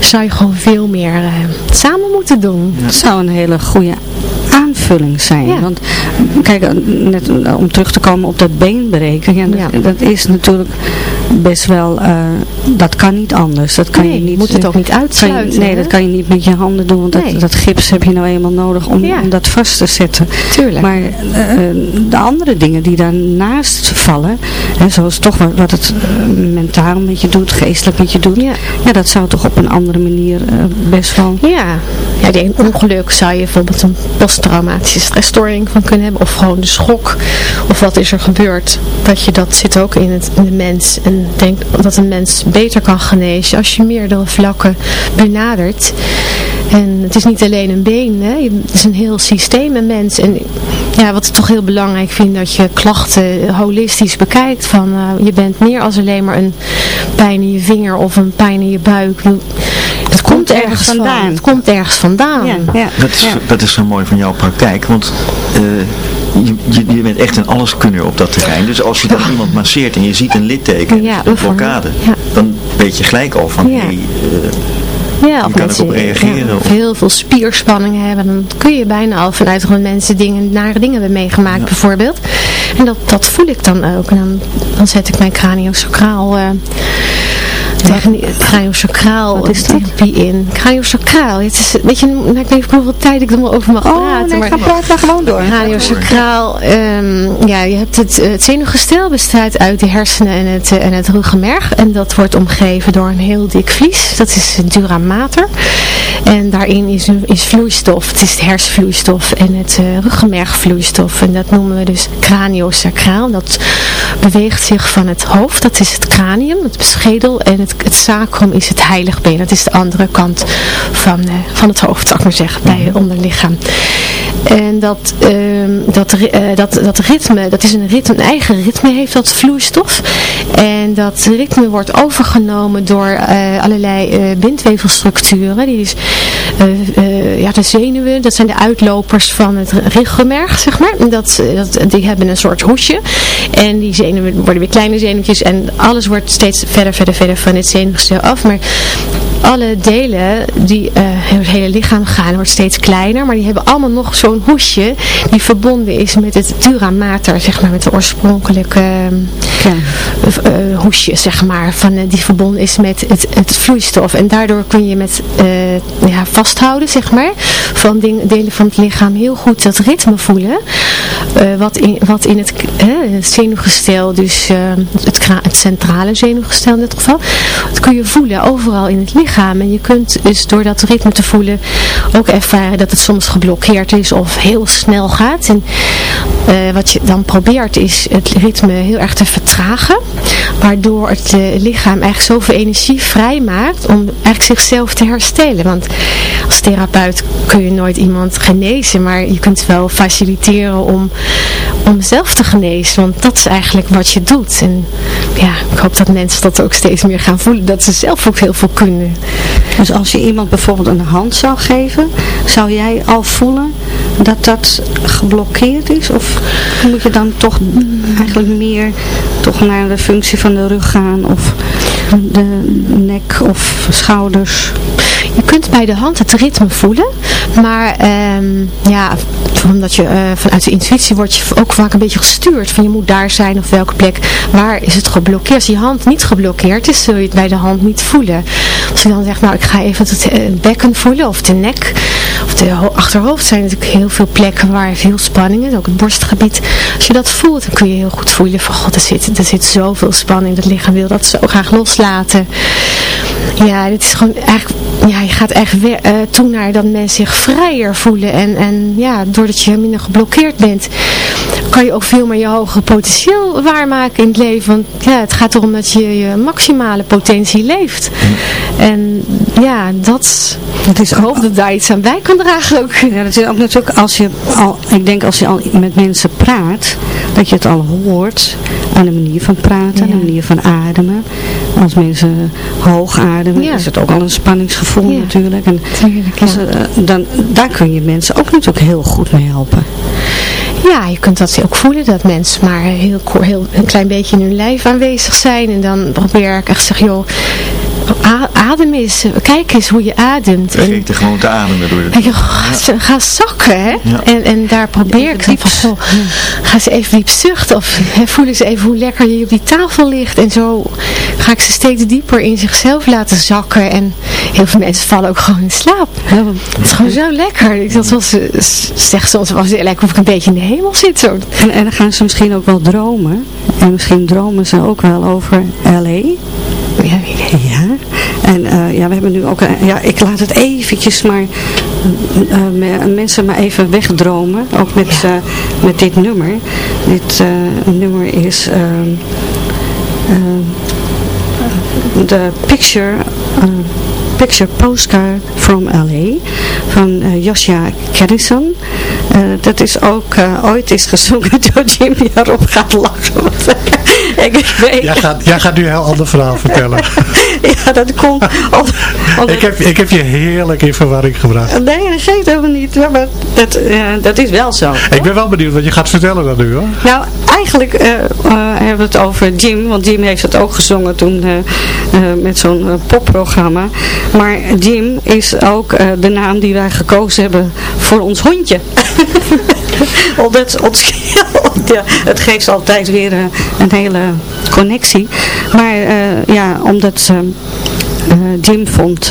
zou je gewoon veel meer eh, samen moeten doen. Het zou een hele goede aanvulling zijn. Ja. Want kijk, net om terug te komen op dat beenbreken. Ja, dat, Ja. dat is natuurlijk best wel, eh, dat kan niet anders. Dat kan Nee, je niet, moet het eh, ook niet je- uitsluiten, nee, hè? dat kan je niet met je handen doen. Want Nee. dat, dat gips heb je nou eenmaal nodig om, Ja. om dat vast te zetten. Tuurlijk. Maar eh, de andere dingen die daarnaast vallen, hè, zoals toch wat, wat het mentaal met je doet, geestelijk met je doet. Ja. Ja, dat zou toch op een andere manier best wel... Ja, ja een ongeluk zou je bijvoorbeeld een posttraumatische stressstoring van kunnen hebben. Of gewoon de schok. Of wat is er gebeurd. Dat je dat zit ook in, het, de mens. En denk dat een mens beter kan genezen als je meerdere vlakken benadert. En het is niet alleen een been, hè. Het is een heel systeem, een mens. En ja, wat ik toch heel belangrijk vind, dat je klachten holistisch bekijkt. Van, eh, je bent meer als alleen maar een pijn in je vinger of een pijn in je buik. Het komt ergens vandaan. Van. Het komt ergens vandaan. Ja, ja, Dat is, ja. dat is zo mooi van jouw praktijk, want eh, je, je, je bent echt een alleskunner op dat terrein. Dus als je dan iemand masseert en je ziet een litteken, Ja, een blokkade, ja. dan weet je gelijk al van, Ja. hey, eh, Ja, kan mensen erop reageren, ja, of- heel veel spierspanning hebben. Dan kun je bijna al vanuit gewoon mensen dingen, nare dingen hebben meegemaakt bijvoorbeeld. En dat, dat voel ik dan ook. En dan, dan zet ik mijn craniosacraal... eh craniosacraal Wat is dat? therapie in. Craniosacraal. Het is, weet je, nou, ik weet niet hoeveel tijd ik er maar over mag Oh, praten. nee, maar ga praat maar gewoon door. Craniosacraal, ehm ja, je hebt het, het zenuwgestel bestaat uit de hersenen en het, eh, en het ruggenmerg. En dat wordt omgeven door een heel dik vlies. Dat is een dura mater. En daarin is, is vloeistof. Het is de hersenvloeistof en het eh, ruggenmergvloeistof. En dat noemen we dus craniosacraal. Dat beweegt zich van het hoofd. Dat is het cranium, het schedel. En het, het sacrum is het heiligbeen. Dat is de andere kant van, eh, van het hoofd, zou ik maar zeggen, bij het onderlichaam. En dat, ehm, dat, eh, dat, dat ritme, dat is een, ritme, een eigen ritme heeft dat vloeistof. En dat ritme wordt overgenomen door eh, allerlei eh, bindweefselstructuren. Die is, ja, de zenuwen, dat zijn de uitlopers van het ruggenmerg, zeg maar. En Dat, dat, die hebben een soort hoesje. En die zenuwen worden weer kleine zenuwtjes. En alles wordt steeds verder, verder, verder van het zenuwgestel af. Maar alle delen die eh, het hele lichaam gaan wordt steeds kleiner, maar die hebben allemaal nog zo'n hoesje die verbonden is met het dura mater, zeg maar, met de oorspronkelijke eh, hoesje, zeg maar, van, eh, die verbonden is met het, het vloeistof. En daardoor kun je met ja, vasthouden, zeg maar, van ding- delen van het lichaam heel goed dat ritme voelen, wat, in, wat in het, zenuwgestel, dus het, het centrale zenuwgestel in dit geval, dat kun je voelen overal in het lichaam. En je kunt dus door dat ritme te voelen ook ervaren dat het soms geblokkeerd is of heel snel gaat. En eh, wat je dan probeert is het ritme heel erg te vertragen. Waardoor het eh, lichaam eigenlijk zoveel energie vrijmaakt om eigenlijk zichzelf te herstellen. Want als therapeut kun je nooit iemand genezen, maar je kunt wel faciliteren om, om zelf te genezen. Want dat is eigenlijk wat je doet. En ja, ik hoop dat mensen dat ook steeds meer gaan voelen. Dat ze zelf ook heel veel kunnen. Dus als je iemand bijvoorbeeld een hand zou geven, zou jij al voelen dat dat geblokkeerd is? Of moet je dan toch eigenlijk meer toch naar de functie van de rug gaan of de nek of schouders? Kunt bij de hand het ritme voelen, maar ehm, ja, omdat je eh, vanuit de intuïtie word je ook vaak een beetje gestuurd van je moet daar zijn of welke plek. Waar is het geblokkeerd? Als je hand niet geblokkeerd is, zul je het bij de hand niet voelen. Als je dan zegt, nou ik ga even het eh, bekken voelen of de nek of de ho- achterhoofd zijn natuurlijk heel veel plekken waar veel spanning is, ook het borstgebied. Als je dat voelt, dan kun je heel goed voelen van god, er zit, er zit zoveel spanning, het lichaam wil dat zo graag loslaten. Ja, dit is gewoon eigenlijk, ja, je gaat echt weer, eh, toe naar dat mensen zich vrijer voelen. En, en ja, doordat je minder geblokkeerd bent, kan je ook veel meer je hogere potentieel waarmaken in het leven. Want ja, het gaat erom dat je je maximale potentie leeft. En ja, dat, Het is ik hoop dat daar iets aan bij kan dragen ook. Ja, dat is ook natuurlijk als je al, ik denk als je al met mensen praat, dat je het al hoort aan de manier van praten, aan de manier van ademen. Als mensen hoog ademen, Ja. is het ook al een spanningsgevoel Ja. natuurlijk. En Tuurlijk, als, ja. eh, dan, daar kun je mensen ook natuurlijk heel goed mee helpen. Ja, je kunt dat ook voelen, dat mensen maar heel, heel een klein beetje in hun lijf aanwezig zijn. En dan probeer ik echt te zeggen, joh, a- adem eens, kijk eens hoe je ademt. En, Vergeet er gewoon te ademen door en je, ga, zakken, hè? Ja. En, en daar probeer ik dan van, ga ze even diep zuchten. Of hè, voelen ze even hoe lekker je op die tafel ligt. En zo ga ik ze steeds dieper in zichzelf laten zakken. En heel veel mensen vallen ook gewoon in slaap. Het is gewoon zo lekker. Ik dat was, ze zegt soms het lijkt of ik een beetje in de hemel zit. Zo. En, en dan gaan ze misschien ook wel dromen. En misschien dromen ze ook wel over L.A. Ja, wie weet. Ja, en eh, ja, we hebben nu ook, een- ja, ik laat het eventjes maar eh, me- mensen maar even wegdromen, ook met, eh, met dit nummer. Dit eh, nummer is ehm, eh, de Picture, eh, Picture Postcard from LA van eh, Joshua Caddison. eh, dat is ook uh, ooit is gezongen [laughs] door Jim Jarop gaat lachen. Ik weet... jij, gaat, jij gaat nu een heel ander verhaal vertellen. [laughs] ja, dat komt... ik, heb, ik heb je heerlijk in verwarring gebracht. Nee, dat geeft helemaal niet. Ja, maar dat, dat is wel zo. Ik ben wel benieuwd wat je gaat vertellen dan nu hoor. Nou, eigenlijk hebben we het over Jim, want Jim heeft het ook gezongen toen met zo'n popprogramma. Maar Jim is ook de naam die wij gekozen hebben voor ons hondje. [laughs] Omdat ons, [laughs] ja, het geeft altijd weer een hele connectie. Maar ja, omdat Jim vond,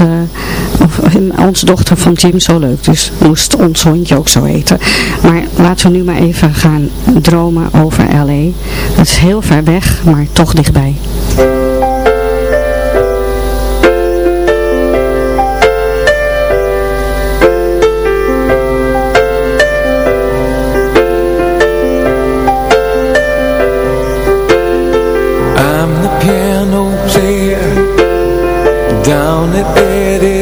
of onze dochter vond Jim zo leuk. Dus moest ons hondje ook zo heten. Maar laten we nu maar even gaan dromen over L.A. Het is heel ver weg, maar toch dichtbij.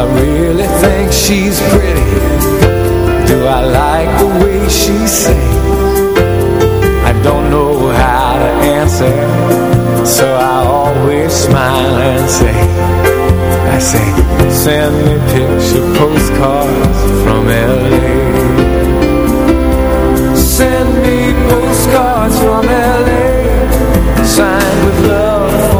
I really think she's pretty Do I like the way she sings I don't know how to answer So I always smile and say I say Send me picture postcards from L.A. Send me postcards from L.A. Signed with love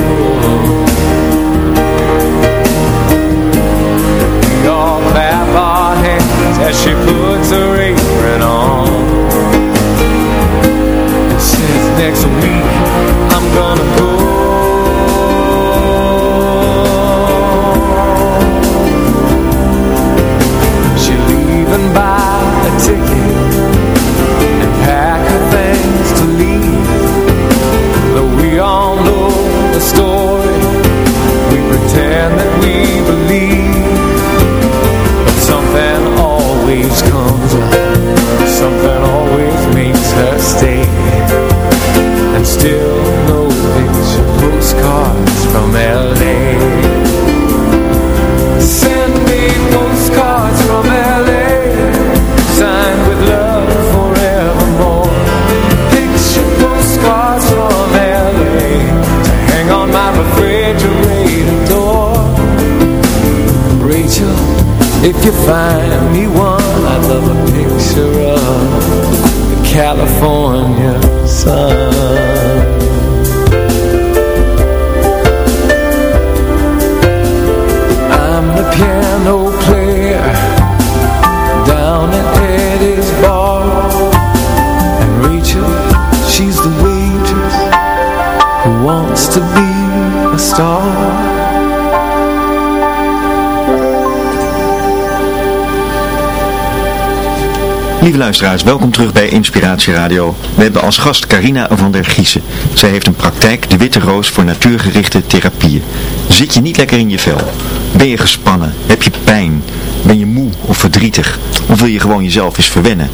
Lieve luisteraars, welkom terug bij Inspiratie Radio. We hebben als gast Carina van der Giezen. Zij heeft een praktijk, de Witte Roos, voor natuurgerichte therapieën. Zit je niet lekker in je vel? Ben je gespannen? Heb je pijn? Ben je moe of verdrietig? Of wil je gewoon jezelf eens verwennen?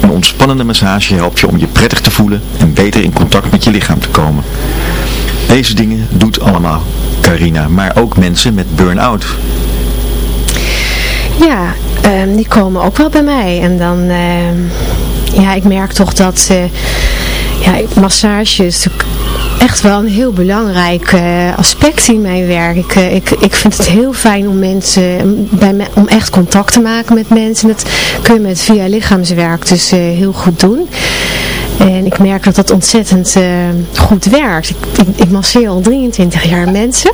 Een ontspannende massage helpt je om je prettig te voelen en beter in contact met je lichaam te komen. Deze dingen doet allemaal Carina, maar ook mensen met burn-out. Ja, ehm, die komen ook wel bij mij. En dan, ehm, ja, ik merk toch dat, uh, ja, massage is echt wel een heel belangrijk uh, aspect in mijn werk. Ik, uh, ik, ik vind het heel fijn om mensen, bij me, om echt contact te maken met mensen. Dat kun je met via lichaamswerk dus heel goed doen. En ik merk dat dat ontzettend uh, goed werkt. Ik, ik, masseer al 23 jaar mensen.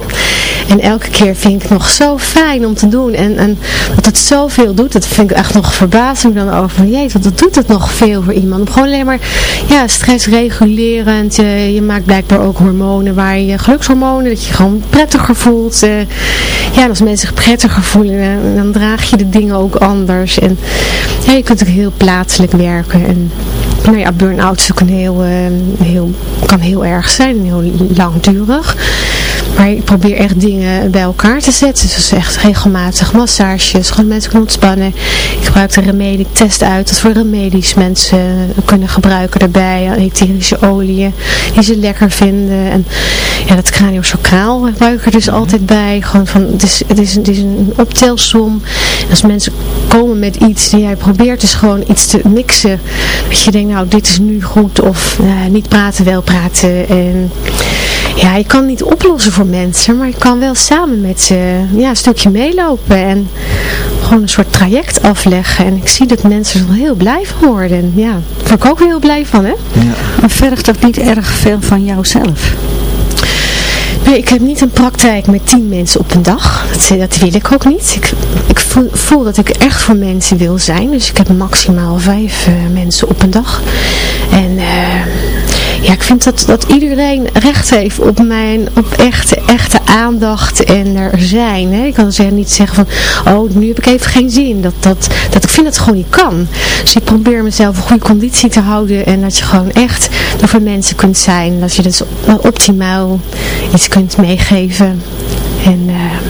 En elke keer vind ik het nog zo fijn om te doen. En, en dat het zoveel doet, dat vind ik echt nog verbazing dan over. Jezus, dat doet het nog veel voor iemand. Gewoon alleen maar ja, stressregulerend. Je, maakt blijkbaar ook hormonen waar je gelukshormonen. Dat je gewoon prettiger voelt. Uh, ja, als mensen zich prettiger voelen, dan draag je de dingen ook anders. En ja, je kunt ook heel plaatselijk werken. En nou ja, burn-out is heel, uh, heel, kan heel erg zijn, heel langdurig. Maar ik probeer echt dingen bij elkaar te zetten. Dus echt regelmatig massages, gewoon mensen kunnen ontspannen. Ik gebruik de remedie, ik test uit wat voor remedies mensen kunnen gebruiken daarbij. Etherische oliën die ze lekker vinden. En ja, dat craniosacraal gebruik ik er dus altijd bij. Gewoon van, het is, het is, het is een optelsom. En als mensen komen met iets die jij probeert dus gewoon iets te mixen. Dat je denkt, nou dit is nu goed of uh, niet praten, wel praten. En ja, je kan niet oplossen voor mensen, maar je kan wel samen met ze ja, een stukje meelopen en gewoon een soort traject afleggen. En ik zie dat mensen er heel blij van worden. En ja, daar word ik ook heel blij van, hè? Ja. Maar vergt dat niet erg veel van jouzelf? Nee, ik heb niet een praktijk met tien mensen op een dag. Dat, dat wil ik ook niet. Ik, ik voel, voel, dat ik echt voor mensen wil zijn. Dus ik heb maximaal vijf uh, mensen op een dag. En... Uh, ja, ik vind dat, dat iedereen recht heeft op mijn, op echte, echte aandacht en er zijn. Hè. Ik kan niet zeggen van, oh, nu heb ik even geen zin. Dat, dat, dat ik vind dat het gewoon niet kan. Dus ik probeer mezelf een goede conditie te houden en dat je gewoon echt er voor mensen kunt zijn. Dat je dus optimaal iets kunt meegeven. En ja...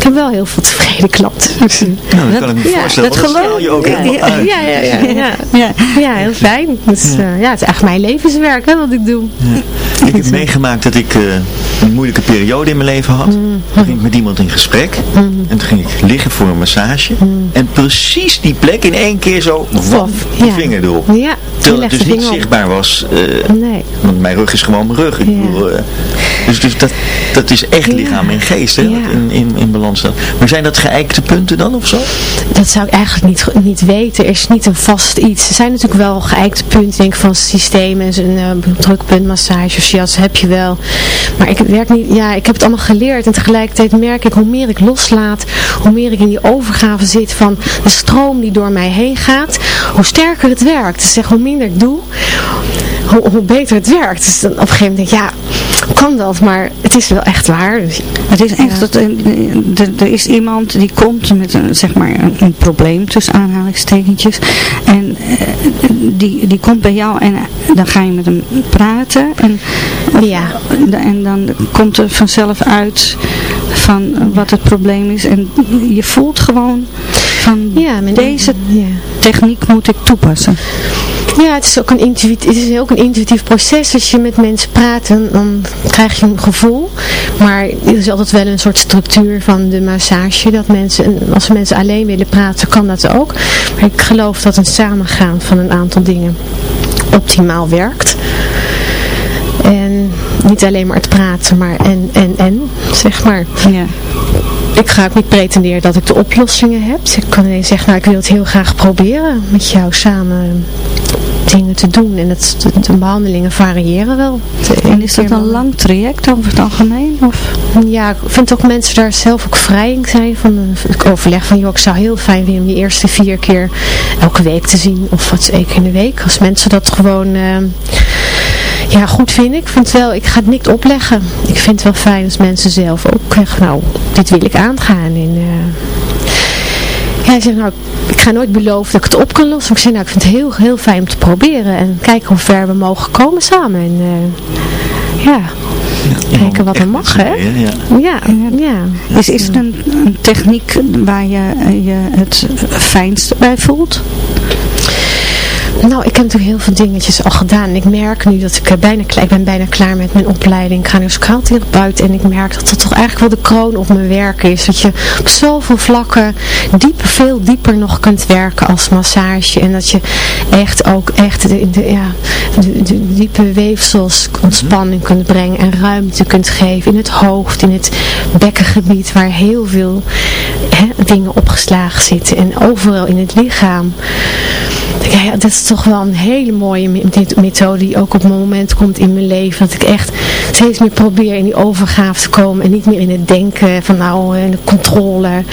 Ik heb wel heel veel tevreden klanten. Nou, dat kan ik me voorstellen. Dat geloof je ook ja, helemaal uit. Ja, ja, ja, ja, heel fijn. Dus, ja. Uh, ja, het is echt mijn levenswerk hè, wat ik doe. Ja. Ik heb meegemaakt dat ik uh, een moeilijke periode in mijn leven had. Mm. Toen ging ik met iemand in gesprek. Mm. En toen ging ik liggen voor een massage. Mm. En precies die plek in één keer zo, waf, die ja. vinger erop. Ja, Terwijl het dus niet op. zichtbaar was. Uh, nee. Want mijn rug is gewoon mijn rug. Ik bedoel, dus dus dat, dat is echt lichaam en geest hè, in, in, in balans Maar zijn dat geëikte punten dan of zo? Dat zou ik eigenlijk niet, niet weten. Er is niet een vast iets. Er zijn natuurlijk wel geëikte punten denk ik, van systemen. Een uh, drukpuntmassage of jas heb je wel. Maar ik werk niet, ja, ik heb het allemaal geleerd. En tegelijkertijd merk ik hoe meer ik loslaat, hoe meer ik in die overgave zit van de stroom die door mij heen gaat, hoe sterker het werkt. Dus zeg, hoe minder ik doe, hoe, hoe beter het werkt. Dus dan op een gegeven moment denk ik, ja, kan dat, maar het is wel echt waar. Dus, het is echt, dat, er is iemand die komt met een, zeg maar, een, een probleem tussen aanhalingstekentjes en uh, die, die komt bij jou en dan ga je met hem praten en, of, ja. en dan komt er vanzelf uit van wat het probleem is en je voelt gewoon van ja, deze ja. techniek moet ik toepassen. Ja, het is ook een intuïtief, het is ook een intuïtief proces. Als je met mensen praat, dan, dan krijg je een gevoel. Maar er is altijd wel een soort structuur van de massage. Dat mensen, als mensen alleen willen praten, kan dat ook. Maar ik geloof dat een samengaan van een aantal dingen optimaal werkt. En niet alleen maar het praten, maar en, en, en, zeg maar. Ja. Ik ga ook niet pretenderen dat ik de oplossingen heb. Ik kan alleen zeggen, nou ik wil het heel graag proberen met jou samen dingen te doen. En het, de, de behandelingen variëren wel. En is dat een lang traject over het algemeen? Of? Ja, ik vind ook mensen daar zelf ook vrij in zijn. Van ik overleg van, joh, ik zou heel fijn vinden om die eerste vier keer elke week te zien. Of wat één keer in de week. Als mensen dat gewoon... Uh, ja, goed vind ik. Vind wel, ik ga het niet opleggen. Ik vind het wel fijn als mensen zelf ook zeggen, nou, dit wil ik aangaan. En, uh, ja, hij zegt, nou, ik ga nooit beloven dat ik het op kan lossen. Ik zei, nou, ik vind het heel, heel fijn om te proberen. En kijken hoe ver we mogen komen samen. En uh, ja, kijken wat er mag, hè? Ja. Ja, ja. Is, is het een, een techniek waar je je het fijnst bij voelt? Nou, ik heb natuurlijk heel veel dingetjes al gedaan. Ik merk nu dat ik eh, bijna ik ben bijna klaar met mijn opleiding craniosacraaltherapeut. En ik merk dat dat toch eigenlijk wel de kroon op mijn werk is. Dat je op zoveel vlakken dieper, veel dieper nog kunt werken als massage. En dat je echt ook echt de, de ja, de, diepe weefsels ontspanning kunt brengen. En ruimte kunt geven in het hoofd, in het bekkengebied waar heel veel hè, dingen opgeslagen zitten. En overal in het lichaam. Ja, ja, dat is toch wel een hele mooie methode die ook op het moment komt in mijn leven. Dat ik echt steeds meer probeer in die overgave te komen en niet meer in het denken van nou, in de controle.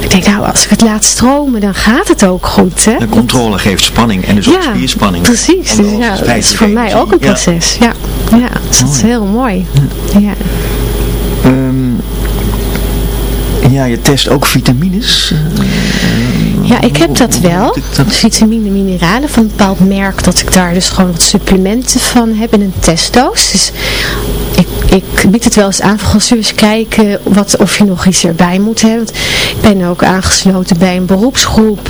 Ik denk nou, als ik het laat stromen, dan gaat het ook goed. Hè? De controle geeft spanning en dus ook spierspanning. Precies, dus ja, dat is voor mij ook een proces. Ja, ja, dus dat is heel mooi. Ja. Um, ja, je test ook vitamines. Ja, ik heb dat wel. Vitamine, mineralen van een bepaald merk. Dat ik daar dus gewoon wat supplementen van heb in een testdoos. Dus ik, ik bied het wel eens aan. Van, eens kijken wat, of je nog iets erbij moet hebben. ik ben ook aangesloten bij een beroepsgroep.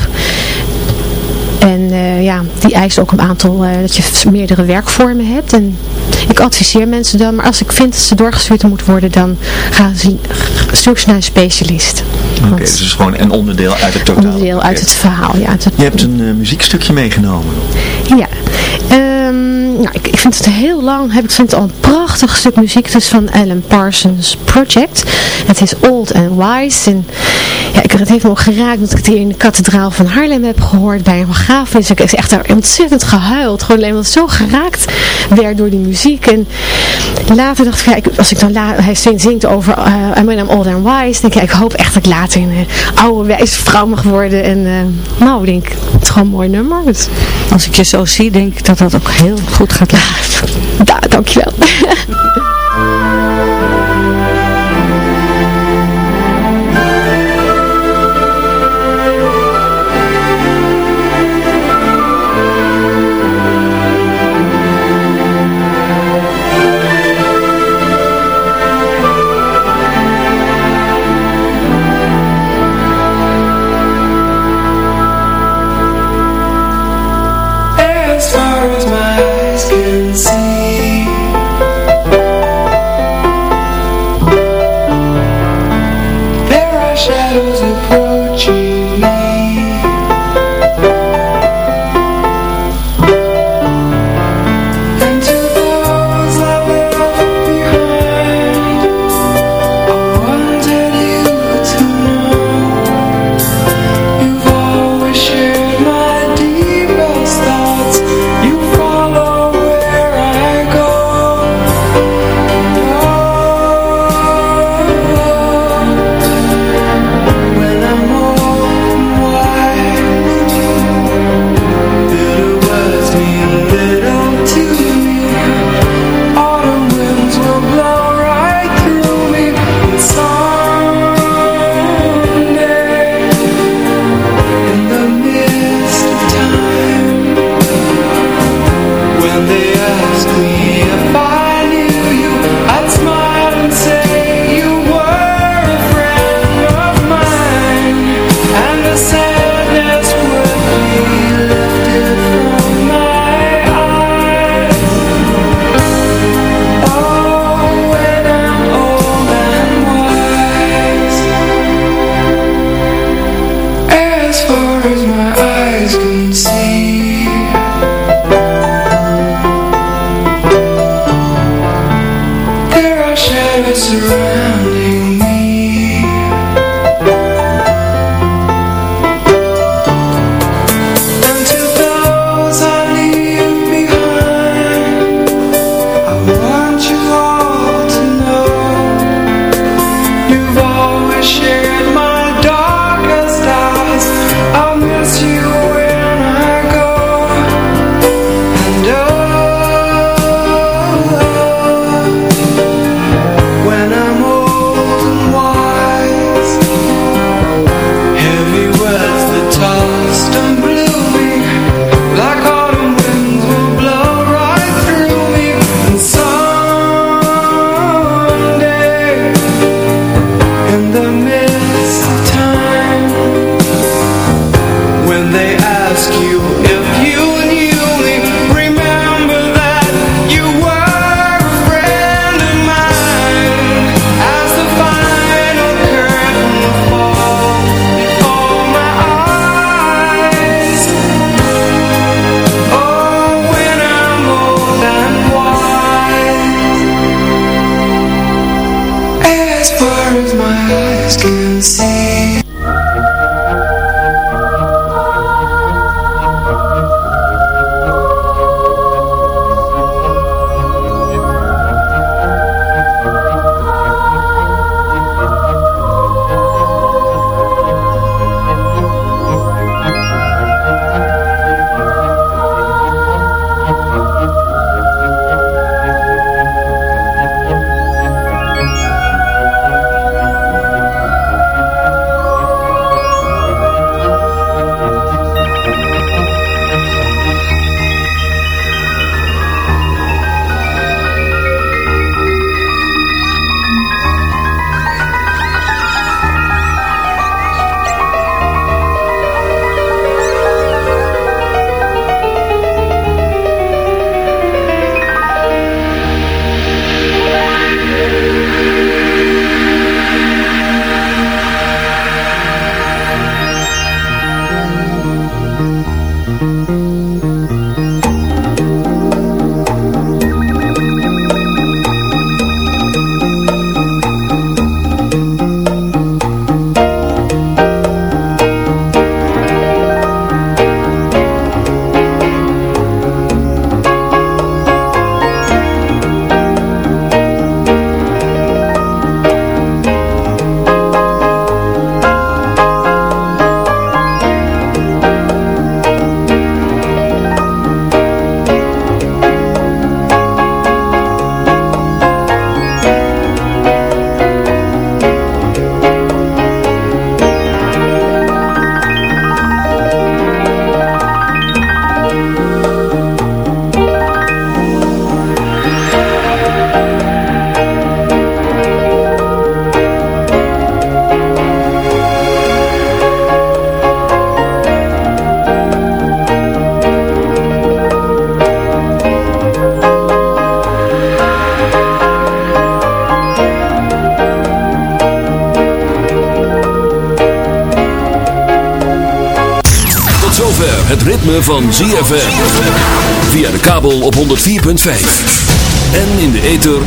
En uh, ja, die eist ook een aantal, uh, dat je meerdere werkvormen hebt. En ik adviseer mensen dan, maar als ik vind dat ze doorgestuurd moeten worden, dan gaan ze, stuur ze naar een specialist. Oké, okay, dus is gewoon een onderdeel uit het totaal. Onderdeel uit het verhaal, ja. Je hebt een uh, muziekstukje meegenomen. Ja, nou, ik, ik, vind het heel lang, heb ik vind het al een prachtig stuk muziek. Het is van Alan Parsons Project. Het is Old and Wise. En ja, ik, het heeft me geraakt dat ik het hier in de kathedraal van Haarlem heb gehoord bij een begrafenis. Ik heb echt daar ontzettend gehuild. Gewoon alleen zo geraakt werd door die muziek. En later dacht ik, als ik dan la, hij zingt over uh, I I'm old and wise, denk ik, ik hoop echt dat ik later een oude wijze vrouw mag worden. En uh, nou, ik denk, het is gewoon een mooi nummer. Dus. Als ik je zo zie, denk ik dat dat ook heel goed gaat lukken. Ja, dankjewel. [laughs]